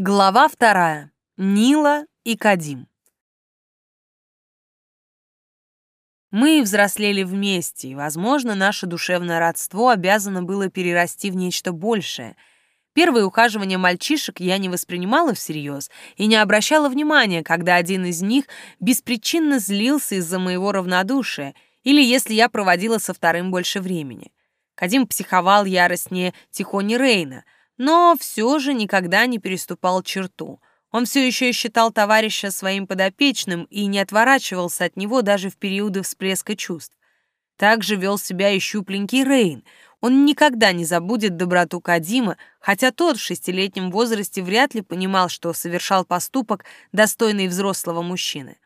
Глава вторая. Нила и Кадим. Мы взрослели вместе, и, возможно, наше душевное родство обязано было перерасти в нечто большее. Первые ухаживания мальчишек я не воспринимала всерьез и не обращала внимания, когда один из них беспричинно злился из-за моего равнодушия или если я проводила со вторым больше времени. Кадим психовал яростнее Тихони Рейна — но все же никогда не переступал черту. Он все еще считал товарища своим подопечным и не отворачивался от него даже в периоды всплеска чувств. Так же вел себя и щупленький Рейн. Он никогда не забудет доброту Кадима, хотя тот в шестилетнем возрасте вряд ли понимал, что совершал поступок, достойный взрослого мужчины.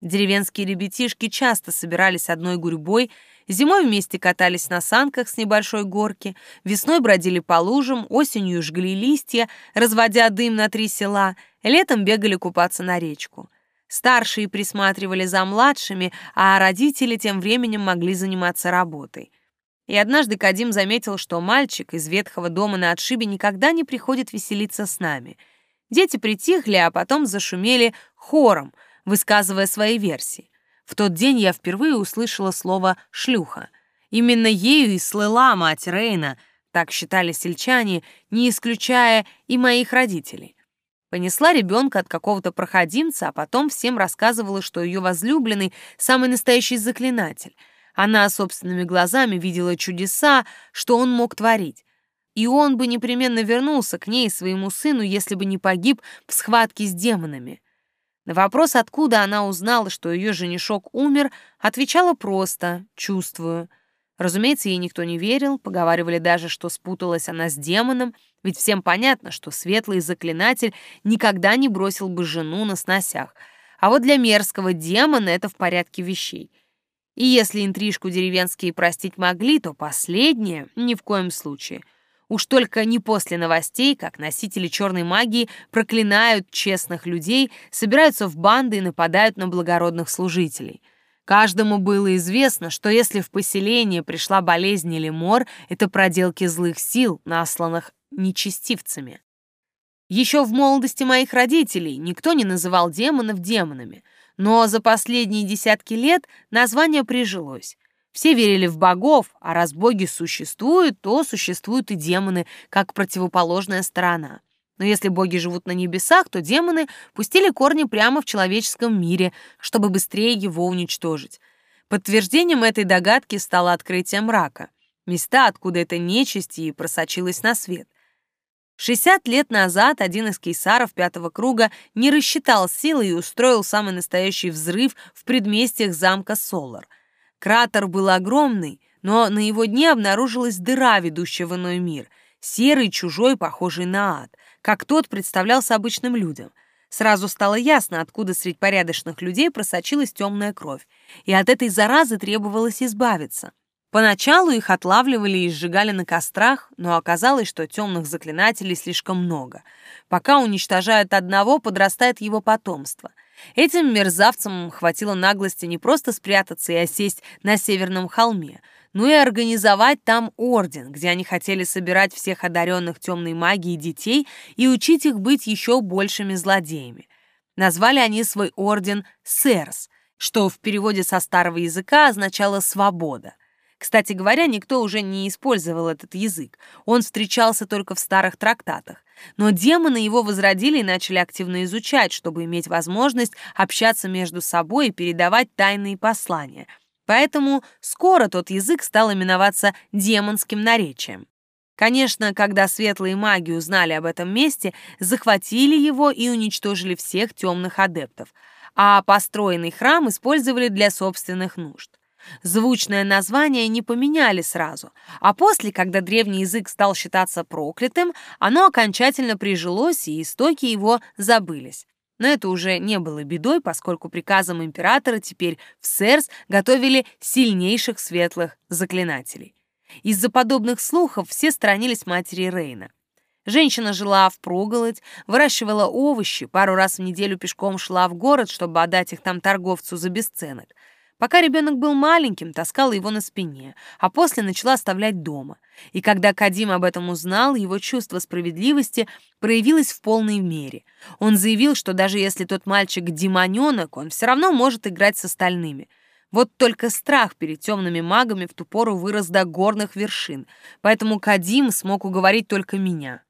Деревенские ребятишки часто собирались одной гурьбой Зимой вместе катались на санках с небольшой горки, весной бродили по лужам, осенью жгли листья, разводя дым на три села, летом бегали купаться на речку. Старшие присматривали за младшими, а родители тем временем могли заниматься работой. И однажды Кадим заметил, что мальчик из ветхого дома на отшибе никогда не приходит веселиться с нами. Дети притихли, а потом зашумели хором, высказывая свои версии. В тот день я впервые услышала слово «шлюха». Именно ею и слыла мать Рейна, так считали сельчане, не исключая и моих родителей. Понесла ребенка от какого-то проходимца, а потом всем рассказывала, что ее возлюбленный — самый настоящий заклинатель. Она собственными глазами видела чудеса, что он мог творить. И он бы непременно вернулся к ней, своему сыну, если бы не погиб в схватке с демонами. На вопрос, откуда она узнала, что ее женишок умер, отвечала просто «чувствую». Разумеется, ей никто не верил, поговаривали даже, что спуталась она с демоном, ведь всем понятно, что светлый заклинатель никогда не бросил бы жену на сносях, а вот для мерзкого демона это в порядке вещей. И если интрижку деревенские простить могли, то последнее ни в коем случае — Уж только не после новостей, как носители черной магии проклинают честных людей, собираются в банды и нападают на благородных служителей. Каждому было известно, что если в поселение пришла болезнь или мор, это проделки злых сил, насланных нечестивцами. Еще в молодости моих родителей никто не называл демонов демонами, но за последние десятки лет название прижилось. Все верили в богов, а раз боги существуют, то существуют и демоны, как противоположная сторона. Но если боги живут на небесах, то демоны пустили корни прямо в человеческом мире, чтобы быстрее его уничтожить. Подтверждением этой догадки стало открытие мрака. Места, откуда эта нечисть и просочилась на свет. 60 лет назад один из кейсаров пятого круга не рассчитал силы и устроил самый настоящий взрыв в предместьях замка Солар — Кратер был огромный, но на его дне обнаружилась дыра, ведущая в иной мир, серый, чужой, похожий на ад, как тот представлялся обычным людям. Сразу стало ясно, откуда среди порядочных людей просочилась темная кровь, и от этой заразы требовалось избавиться. Поначалу их отлавливали и сжигали на кострах, но оказалось, что темных заклинателей слишком много. Пока уничтожают одного, подрастает его потомство — Этим мерзавцам хватило наглости не просто спрятаться и осесть на северном холме, но и организовать там орден, где они хотели собирать всех одаренных темной магией детей и учить их быть еще большими злодеями. Назвали они свой орден «Сэрс», что в переводе со старого языка означало «свобода». Кстати говоря, никто уже не использовал этот язык. Он встречался только в старых трактатах. Но демоны его возродили и начали активно изучать, чтобы иметь возможность общаться между собой и передавать тайные послания. Поэтому скоро тот язык стал именоваться демонским наречием. Конечно, когда светлые маги узнали об этом месте, захватили его и уничтожили всех темных адептов, а построенный храм использовали для собственных нужд. Звучное название не поменяли сразу, а после, когда древний язык стал считаться проклятым, оно окончательно прижилось, и истоки его забылись. Но это уже не было бедой, поскольку приказом императора теперь в Серс готовили сильнейших светлых заклинателей. Из-за подобных слухов все сторонились матери Рейна. Женщина жила впроголодь, выращивала овощи, пару раз в неделю пешком шла в город, чтобы отдать их там торговцу за бесценок. Пока ребенок был маленьким, таскала его на спине, а после начала оставлять дома. И когда Кадим об этом узнал, его чувство справедливости проявилось в полной мере. Он заявил, что даже если тот мальчик демоненок, он все равно может играть с остальными. Вот только страх перед темными магами в ту пору вырос до горных вершин, поэтому Кадим смог уговорить только меня.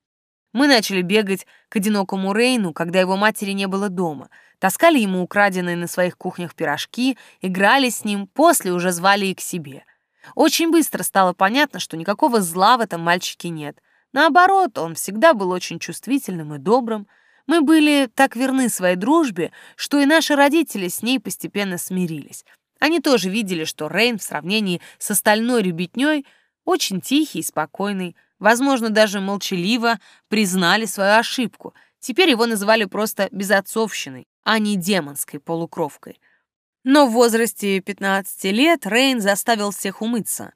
Мы начали бегать к одинокому Рейну, когда его матери не было дома — таскали ему украденные на своих кухнях пирожки, играли с ним, после уже звали и к себе. Очень быстро стало понятно, что никакого зла в этом мальчике нет. Наоборот, он всегда был очень чувствительным и добрым. Мы были так верны своей дружбе, что и наши родители с ней постепенно смирились. Они тоже видели, что Рейн в сравнении с остальной ребятней очень тихий и спокойный, возможно, даже молчаливо признали свою ошибку. Теперь его называли просто безотцовщиной а не демонской полукровкой. Но в возрасте 15 лет Рейн заставил всех умыться.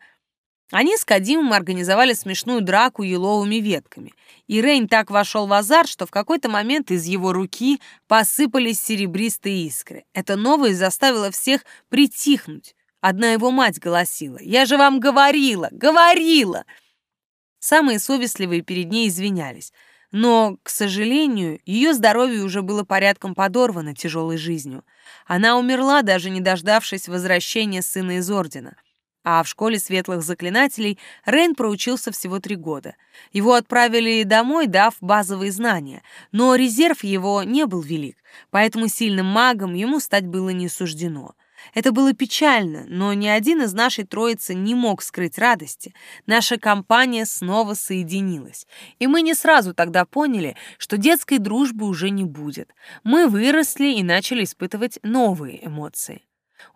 Они с Кадимом организовали смешную драку еловыми ветками, и Рейн так вошел в азарт, что в какой-то момент из его руки посыпались серебристые искры. Это новое заставило всех притихнуть. Одна его мать голосила. «Я же вам говорила! Говорила!» Самые совестливые перед ней извинялись — но, к сожалению, ее здоровье уже было порядком подорвано тяжелой жизнью. Она умерла, даже не дождавшись возвращения сына из Ордена. А в школе светлых заклинателей Рейн проучился всего три года. Его отправили домой, дав базовые знания, но резерв его не был велик, поэтому сильным магом ему стать было не суждено. Это было печально, но ни один из нашей троицы не мог скрыть радости. Наша компания снова соединилась. И мы не сразу тогда поняли, что детской дружбы уже не будет. Мы выросли и начали испытывать новые эмоции.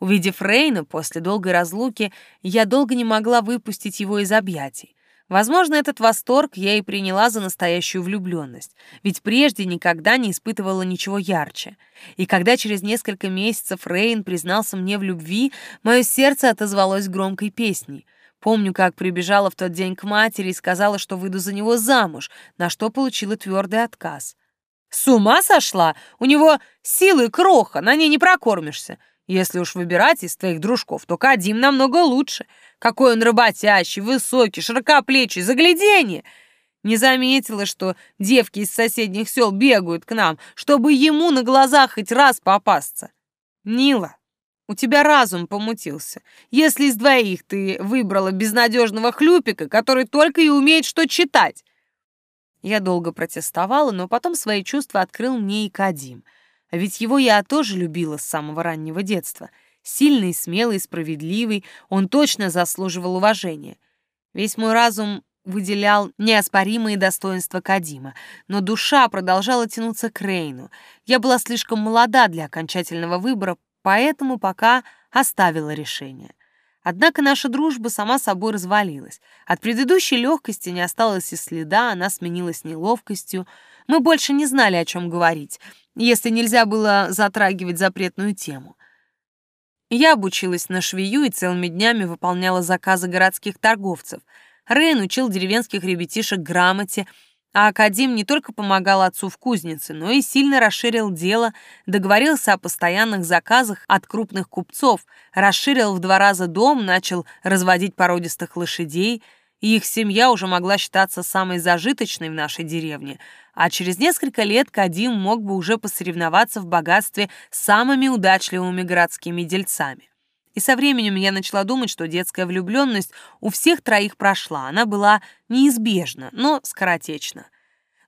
Увидев Рейна после долгой разлуки, я долго не могла выпустить его из объятий. Возможно, этот восторг я и приняла за настоящую влюбленность, ведь прежде никогда не испытывала ничего ярче. И когда через несколько месяцев Рейн признался мне в любви, мое сердце отозвалось громкой песней. Помню, как прибежала в тот день к матери и сказала, что выйду за него замуж, на что получила твердый отказ. «С ума сошла? У него силы кроха, на ней не прокормишься. Если уж выбирать из твоих дружков, то Кадим намного лучше. Какой он работящий, высокий, широкоплечий, загляденье! Не заметила, что девки из соседних сел бегают к нам, чтобы ему на глазах хоть раз попасться. Нила, у тебя разум помутился. Если из двоих ты выбрала безнадежного хлюпика, который только и умеет что читать. Я долго протестовала, но потом свои чувства открыл мне и Кадим — а ведь его я тоже любила с самого раннего детства. Сильный, смелый, справедливый, он точно заслуживал уважения. Весь мой разум выделял неоспоримые достоинства Кадима, но душа продолжала тянуться к Рейну. Я была слишком молода для окончательного выбора, поэтому пока оставила решение. Однако наша дружба сама собой развалилась. От предыдущей легкости не осталось и следа, она сменилась неловкостью. Мы больше не знали, о чем говорить если нельзя было затрагивать запретную тему. Я обучилась на швею и целыми днями выполняла заказы городских торговцев. Рейн учил деревенских ребятишек грамоте, а Академ не только помогал отцу в кузнице, но и сильно расширил дело, договорился о постоянных заказах от крупных купцов, расширил в два раза дом, начал разводить породистых лошадей, их семья уже могла считаться самой зажиточной в нашей деревне — а через несколько лет Кадим мог бы уже посоревноваться в богатстве с самыми удачливыми городскими дельцами. И со временем я начала думать, что детская влюбленность у всех троих прошла, она была неизбежна, но скоротечна.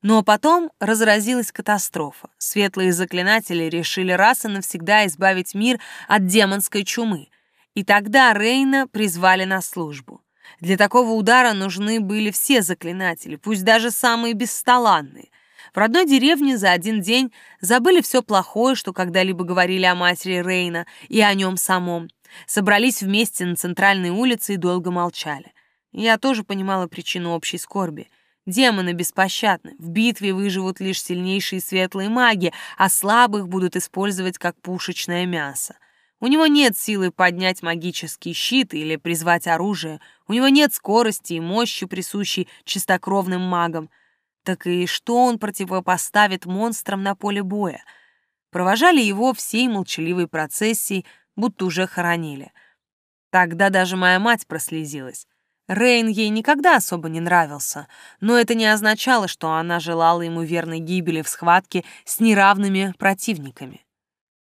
Но потом разразилась катастрофа. Светлые заклинатели решили раз и навсегда избавить мир от демонской чумы. И тогда Рейна призвали на службу. Для такого удара нужны были все заклинатели, пусть даже самые бесталанные. В родной деревне за один день забыли все плохое, что когда-либо говорили о матери Рейна и о нем самом. Собрались вместе на центральной улице и долго молчали. Я тоже понимала причину общей скорби. Демоны беспощадны, в битве выживут лишь сильнейшие светлые маги, а слабых будут использовать как пушечное мясо. У него нет силы поднять магический щит или призвать оружие, у него нет скорости и мощи, присущей чистокровным магам так и что он противопоставит монстрам на поле боя. Провожали его всей молчаливой процессией, будто уже хоронили. Тогда даже моя мать прослезилась. Рейн ей никогда особо не нравился, но это не означало, что она желала ему верной гибели в схватке с неравными противниками.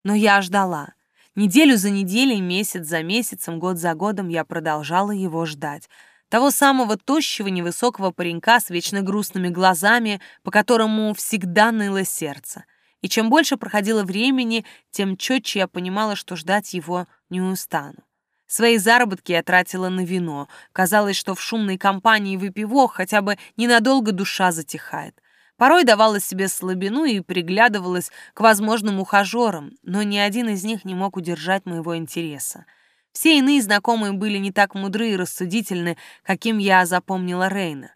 Но я ждала. Неделю за неделей, месяц за месяцем, год за годом я продолжала его ждать. Того самого тощего невысокого паренька с вечно грустными глазами, по которому всегда ныло сердце. И чем больше проходило времени, тем четче я понимала, что ждать его не устану. Свои заработки я тратила на вино. Казалось, что в шумной компании выпивок хотя бы ненадолго душа затихает. Порой давала себе слабину и приглядывалась к возможным ухажерам, но ни один из них не мог удержать моего интереса. Все иные знакомые были не так мудры и рассудительны, каким я запомнила Рейна.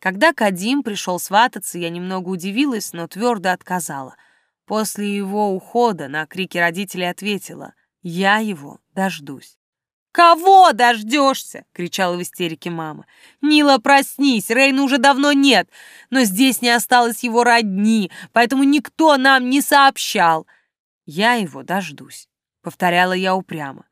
Когда Кадим пришел свататься, я немного удивилась, но твердо отказала. После его ухода на крики родителей ответила — я его дождусь. «Кого дождешься?» — кричала в истерике мама. «Нила, проснись, Рейна уже давно нет, но здесь не осталось его родни, поэтому никто нам не сообщал». «Я его дождусь», — повторяла я упрямо.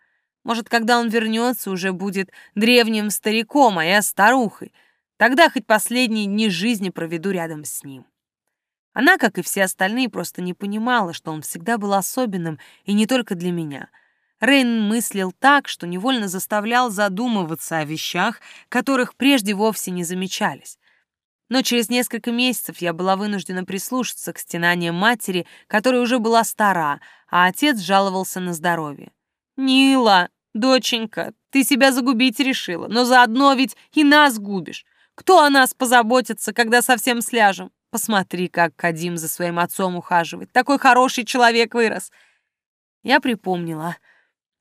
«Может, когда он вернется, уже будет древним стариком, а я старухой. Тогда хоть последние дни жизни проведу рядом с ним». Она, как и все остальные, просто не понимала, что он всегда был особенным, и не только для меня — Рейн мыслил так, что невольно заставлял задумываться о вещах, которых прежде вовсе не замечались. Но через несколько месяцев я была вынуждена прислушаться к стенаниям матери, которая уже была стара, а отец жаловался на здоровье. «Нила, доченька, ты себя загубить решила, но заодно ведь и нас губишь. Кто о нас позаботится, когда совсем сляжем? Посмотри, как Кадим за своим отцом ухаживает. Такой хороший человек вырос». Я припомнила —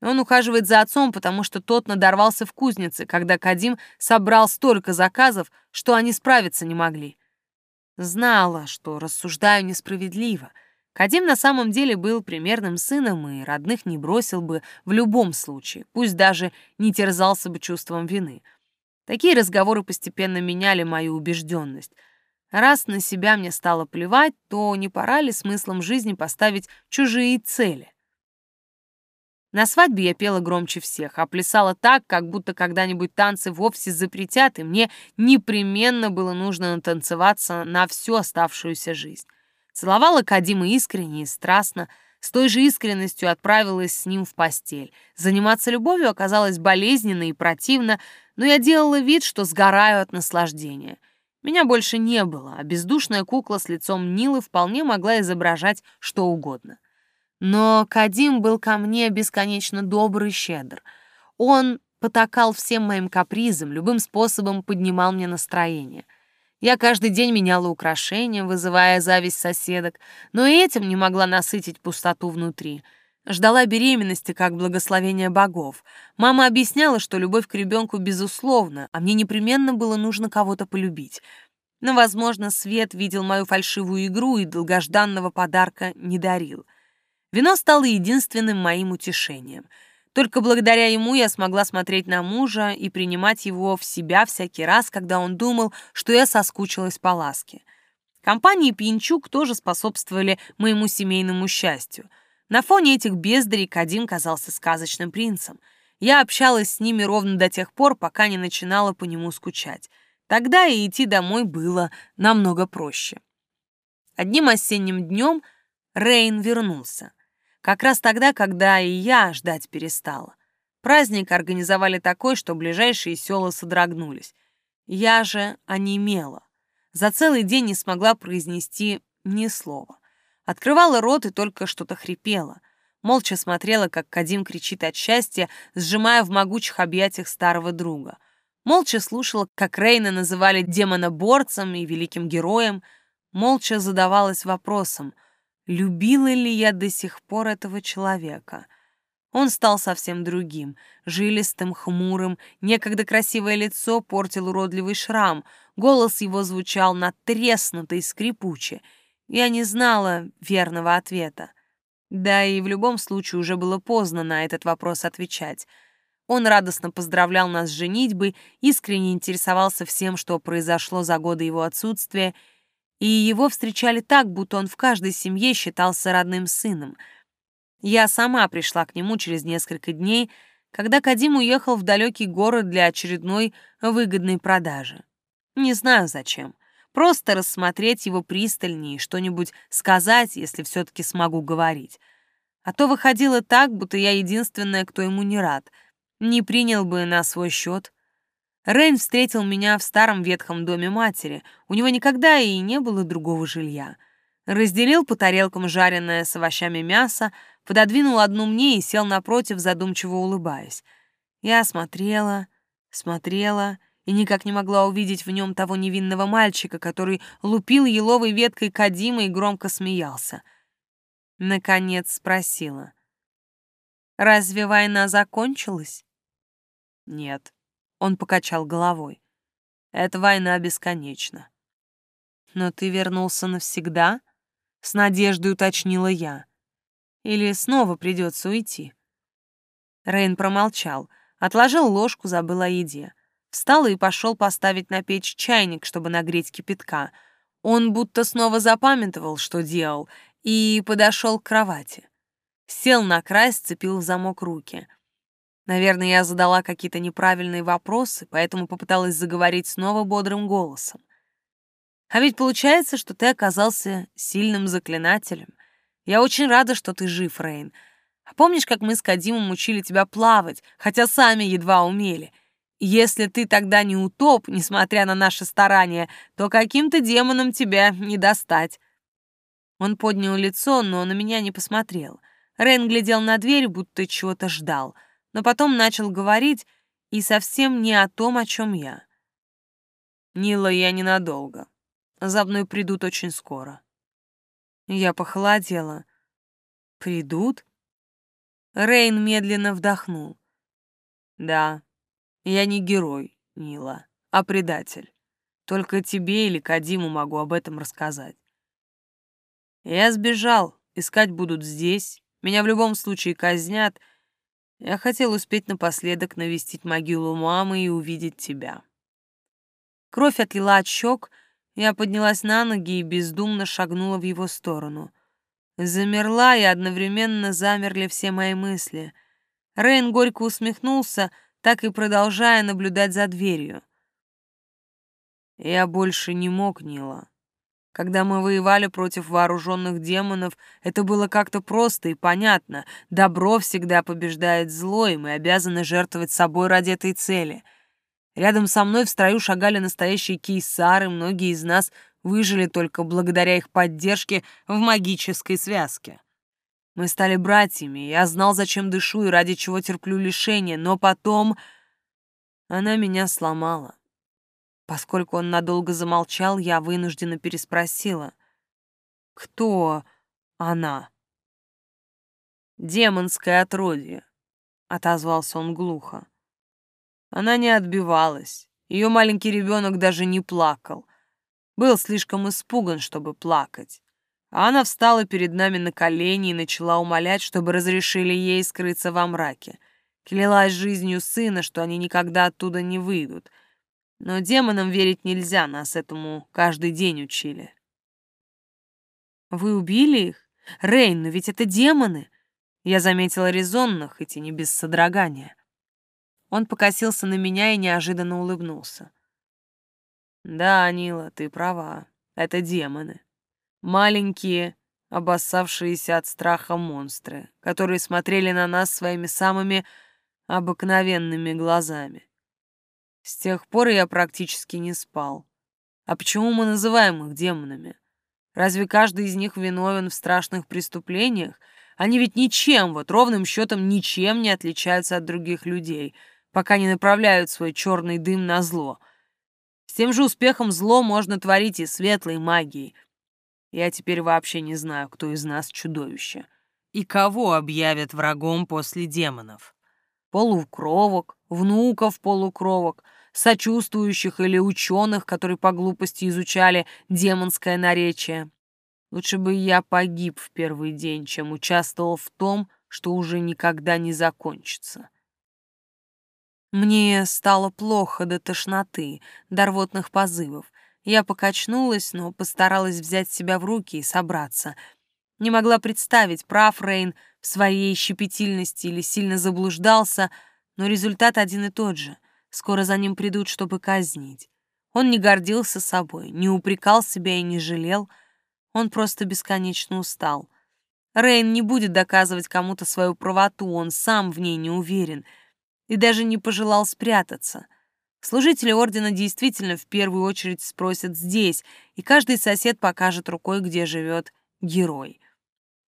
он ухаживает за отцом, потому что тот надорвался в кузнице, когда Кадим собрал столько заказов, что они справиться не могли. Знала, что рассуждаю несправедливо. Кадим на самом деле был примерным сыном и родных не бросил бы в любом случае, пусть даже не терзался бы чувством вины. Такие разговоры постепенно меняли мою убежденность. Раз на себя мне стало плевать, то не пора ли смыслом жизни поставить чужие цели? На свадьбе я пела громче всех, а плясала так, как будто когда-нибудь танцы вовсе запретят, и мне непременно было нужно натанцеваться на всю оставшуюся жизнь. Целовала Кадима искренне и страстно, с той же искренностью отправилась с ним в постель. Заниматься любовью оказалось болезненно и противно, но я делала вид, что сгораю от наслаждения. Меня больше не было, а бездушная кукла с лицом Нилы вполне могла изображать что угодно. Но Кадим был ко мне бесконечно добр и щедр. Он потакал всем моим капризам, любым способом поднимал мне настроение. Я каждый день меняла украшения, вызывая зависть соседок, но и этим не могла насытить пустоту внутри. Ждала беременности как благословение богов. Мама объясняла, что любовь к ребенку безусловна, а мне непременно было нужно кого-то полюбить. Но, возможно, Свет видел мою фальшивую игру и долгожданного подарка не дарил. Вино стало единственным моим утешением. Только благодаря ему я смогла смотреть на мужа и принимать его в себя всякий раз, когда он думал, что я соскучилась по ласке. Компании Пинчук тоже способствовали моему семейному счастью. На фоне этих бездарей Кадим казался сказочным принцем. Я общалась с ними ровно до тех пор, пока не начинала по нему скучать. Тогда и идти домой было намного проще. Одним осенним днем Рейн вернулся. Как раз тогда, когда и я ждать перестала. Праздник организовали такой, что ближайшие села содрогнулись. Я же онемела. За целый день не смогла произнести ни слова. Открывала рот и только что-то хрипела. Молча смотрела, как Кадим кричит от счастья, сжимая в могучих объятиях старого друга. Молча слушала, как Рейна называли демона-борцем и великим героем. Молча задавалась вопросом, Любила ли я до сих пор этого человека? Он стал совсем другим, жилистым, хмурым, некогда красивое лицо портил уродливый шрам, голос его звучал натреснуто и скрипуче. Я не знала верного ответа. Да и в любом случае уже было поздно на этот вопрос отвечать. Он радостно поздравлял нас с женитьбой, искренне интересовался всем, что произошло за годы его отсутствия — и его встречали так, будто он в каждой семье считался родным сыном. Я сама пришла к нему через несколько дней, когда Кадим уехал в далекий город для очередной выгодной продажи. Не знаю зачем. Просто рассмотреть его пристальнее, что-нибудь сказать, если все-таки смогу говорить. А то выходило так, будто я единственная, кто ему не рад. Не принял бы на свой счет. Рейн встретил меня в старом ветхом доме матери. У него никогда и не было другого жилья. Разделил по тарелкам жареное с овощами мясо, пододвинул одну мне и сел напротив, задумчиво улыбаясь. Я смотрела, смотрела и никак не могла увидеть в нем того невинного мальчика, который лупил еловой веткой Кадима и громко смеялся. Наконец спросила. «Разве война закончилась?» «Нет», — он покачал головой. «Эта война бесконечна». «Но ты вернулся навсегда?» — с надеждой уточнила я. «Или снова придется уйти?» Рейн промолчал, отложил ложку, забыл о еде. Встал и пошел поставить на печь чайник, чтобы нагреть кипятка. Он будто снова запамятовал, что делал, и подошел к кровати. Сел на край, сцепил в замок руки. Наверное, я задала какие-то неправильные вопросы, поэтому попыталась заговорить снова бодрым голосом. А ведь получается, что ты оказался сильным заклинателем. Я очень рада, что ты жив, Рейн. А помнишь, как мы с Кадимом учили тебя плавать, хотя сами едва умели — если ты тогда не утоп, несмотря на наши старания, то каким-то демоном тебя не достать». Он поднял лицо, но на меня не посмотрел. Рен глядел на дверь, будто чего-то ждал, но потом начал говорить и совсем не о том, о чем я. «Нила, я ненадолго. За мной придут очень скоро». Я похолодела. «Придут?» Рейн медленно вдохнул. «Да, я не герой, Нила, а предатель. Только тебе или Кадиму могу об этом рассказать. Я сбежал, искать будут здесь. Меня в любом случае казнят. Я хотел успеть напоследок навестить могилу мамы и увидеть тебя. Кровь отлила от щек, я поднялась на ноги и бездумно шагнула в его сторону. Замерла, и одновременно замерли все мои мысли. Рейн горько усмехнулся — так и продолжая наблюдать за дверью. Я больше не мог, Нила. Когда мы воевали против вооруженных демонов, это было как-то просто и понятно. Добро всегда побеждает зло, и мы обязаны жертвовать собой ради этой цели. Рядом со мной в строю шагали настоящие кейсары, многие из нас выжили только благодаря их поддержке в магической связке. Мы стали братьями, я знал, зачем дышу и ради чего терплю лишения, но потом она меня сломала. Поскольку он надолго замолчал, я вынужденно переспросила. «Кто она?» «Демонское отродье», — отозвался он глухо. Она не отбивалась. Ее маленький ребенок даже не плакал. Был слишком испуган, чтобы плакать. А она встала перед нами на колени и начала умолять, чтобы разрешили ей скрыться во мраке. Клялась жизнью сына, что они никогда оттуда не выйдут. Но демонам верить нельзя, нас этому каждый день учили. «Вы убили их? Рейн, но ведь это демоны!» Я заметила резонно, хоть и не без содрогания. Он покосился на меня и неожиданно улыбнулся. «Да, Нила, ты права. Это демоны маленькие, обоссавшиеся от страха монстры, которые смотрели на нас своими самыми обыкновенными глазами. С тех пор я практически не спал. А почему мы называем их демонами? Разве каждый из них виновен в страшных преступлениях? Они ведь ничем, вот ровным счетом ничем не отличаются от других людей, пока не направляют свой черный дым на зло. С тем же успехом зло можно творить и светлой магией, я теперь вообще не знаю, кто из нас чудовище. И кого объявят врагом после демонов. Полукровок, внуков полукровок, сочувствующих или ученых, которые по глупости изучали демонское наречие. Лучше бы я погиб в первый день, чем участвовал в том, что уже никогда не закончится. Мне стало плохо до тошноты, до рвотных позывов. Я покачнулась, но постаралась взять себя в руки и собраться. Не могла представить, прав Рейн в своей щепетильности или сильно заблуждался, но результат один и тот же. Скоро за ним придут, чтобы казнить. Он не гордился собой, не упрекал себя и не жалел. Он просто бесконечно устал. Рейн не будет доказывать кому-то свою правоту, он сам в ней не уверен и даже не пожелал спрятаться. Служители ордена действительно в первую очередь спросят здесь, и каждый сосед покажет рукой, где живет герой.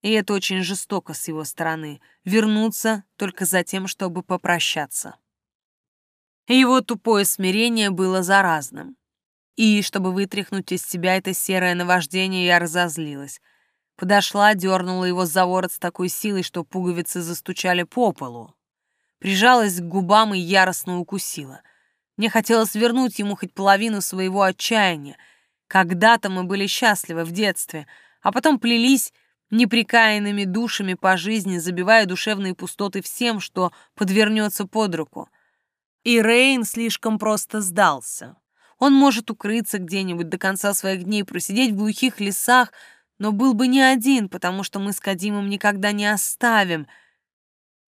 И это очень жестоко с его стороны — вернуться только за тем, чтобы попрощаться. Его тупое смирение было заразным. И, чтобы вытряхнуть из себя это серое наваждение, я разозлилась. Подошла, дернула его за ворот с такой силой, что пуговицы застучали по полу. Прижалась к губам и яростно укусила. Мне хотелось вернуть ему хоть половину своего отчаяния. Когда-то мы были счастливы в детстве, а потом плелись неприкаянными душами по жизни, забивая душевные пустоты всем, что подвернется под руку. И Рейн слишком просто сдался. Он может укрыться где-нибудь до конца своих дней, просидеть в глухих лесах, но был бы не один, потому что мы с Кадимом никогда не оставим.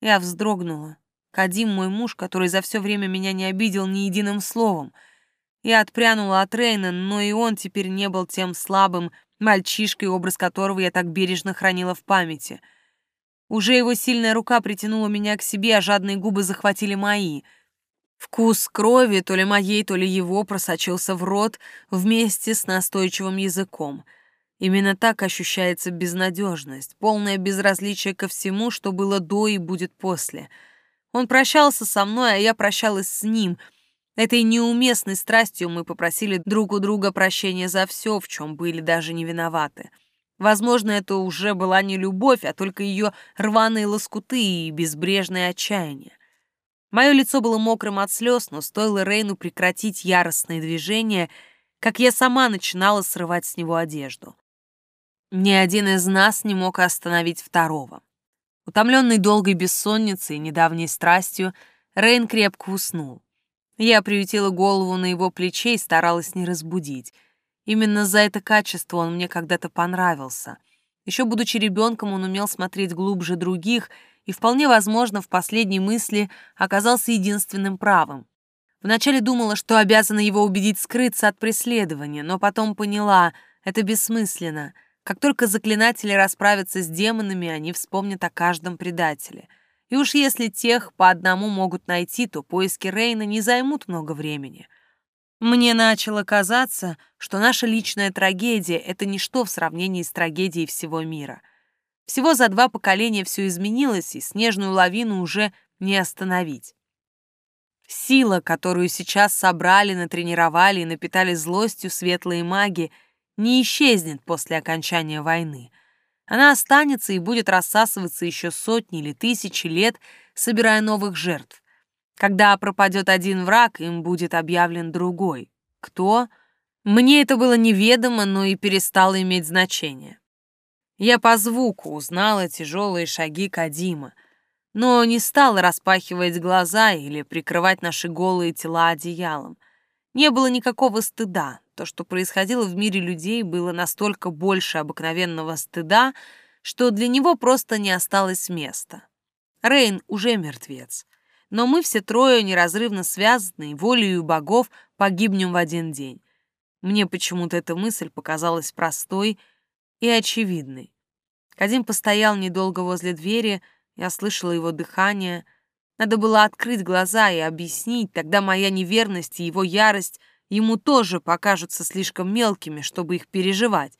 Я вздрогнула. Кадим мой муж, который за все время меня не обидел ни единым словом. Я отпрянула от Рейна, но и он теперь не был тем слабым мальчишкой, образ которого я так бережно хранила в памяти. Уже его сильная рука притянула меня к себе, а жадные губы захватили мои — Вкус крови, то ли моей, то ли его, просочился в рот вместе с настойчивым языком. Именно так ощущается безнадежность, полное безразличие ко всему, что было до и будет после. Он прощался со мной, а я прощалась с ним. Этой неуместной страстью мы попросили друг у друга прощения за все, в чем были даже не виноваты. Возможно, это уже была не любовь, а только ее рваные лоскуты и безбрежное отчаяние. Мое лицо было мокрым от слез, но стоило Рейну прекратить яростные движения, как я сама начинала срывать с него одежду. Ни один из нас не мог остановить второго. Утомленный долгой бессонницей и недавней страстью, Рейн крепко уснул. Я приютила голову на его плече и старалась не разбудить. Именно за это качество он мне когда-то понравился. Еще будучи ребенком, он умел смотреть глубже других — и вполне возможно в последней мысли оказался единственным правым. Вначале думала, что обязана его убедить скрыться от преследования, но потом поняла, это бессмысленно. Как только заклинатели расправятся с демонами, они вспомнят о каждом предателе. И уж если тех по одному могут найти, то поиски Рейна не займут много времени. Мне начало казаться, что наша личная трагедия — это ничто в сравнении с трагедией всего мира — всего за два поколения все изменилось, и снежную лавину уже не остановить. Сила, которую сейчас собрали, натренировали и напитали злостью светлые маги, не исчезнет после окончания войны. Она останется и будет рассасываться еще сотни или тысячи лет, собирая новых жертв. Когда пропадет один враг, им будет объявлен другой. Кто? Мне это было неведомо, но и перестало иметь значение. Я по звуку узнала тяжелые шаги Кадима, но не стала распахивать глаза или прикрывать наши голые тела одеялом. Не было никакого стыда. То, что происходило в мире людей, было настолько больше обыкновенного стыда, что для него просто не осталось места. Рейн уже мертвец. Но мы все трое неразрывно связаны, и волею богов погибнем в один день. Мне почему-то эта мысль показалась простой и очевидной. Кадим постоял недолго возле двери, я слышала его дыхание. Надо было открыть глаза и объяснить, тогда моя неверность и его ярость ему тоже покажутся слишком мелкими, чтобы их переживать.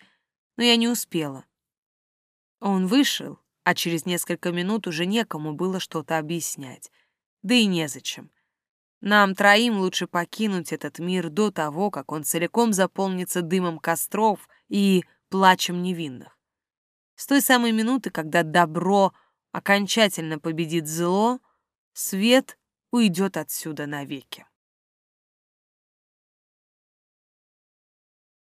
Но я не успела. Он вышел, а через несколько минут уже некому было что-то объяснять. Да и незачем. Нам троим лучше покинуть этот мир до того, как он целиком заполнится дымом костров и плачем невинных. С той самой минуты, когда добро окончательно победит зло, свет уйдет отсюда навеки.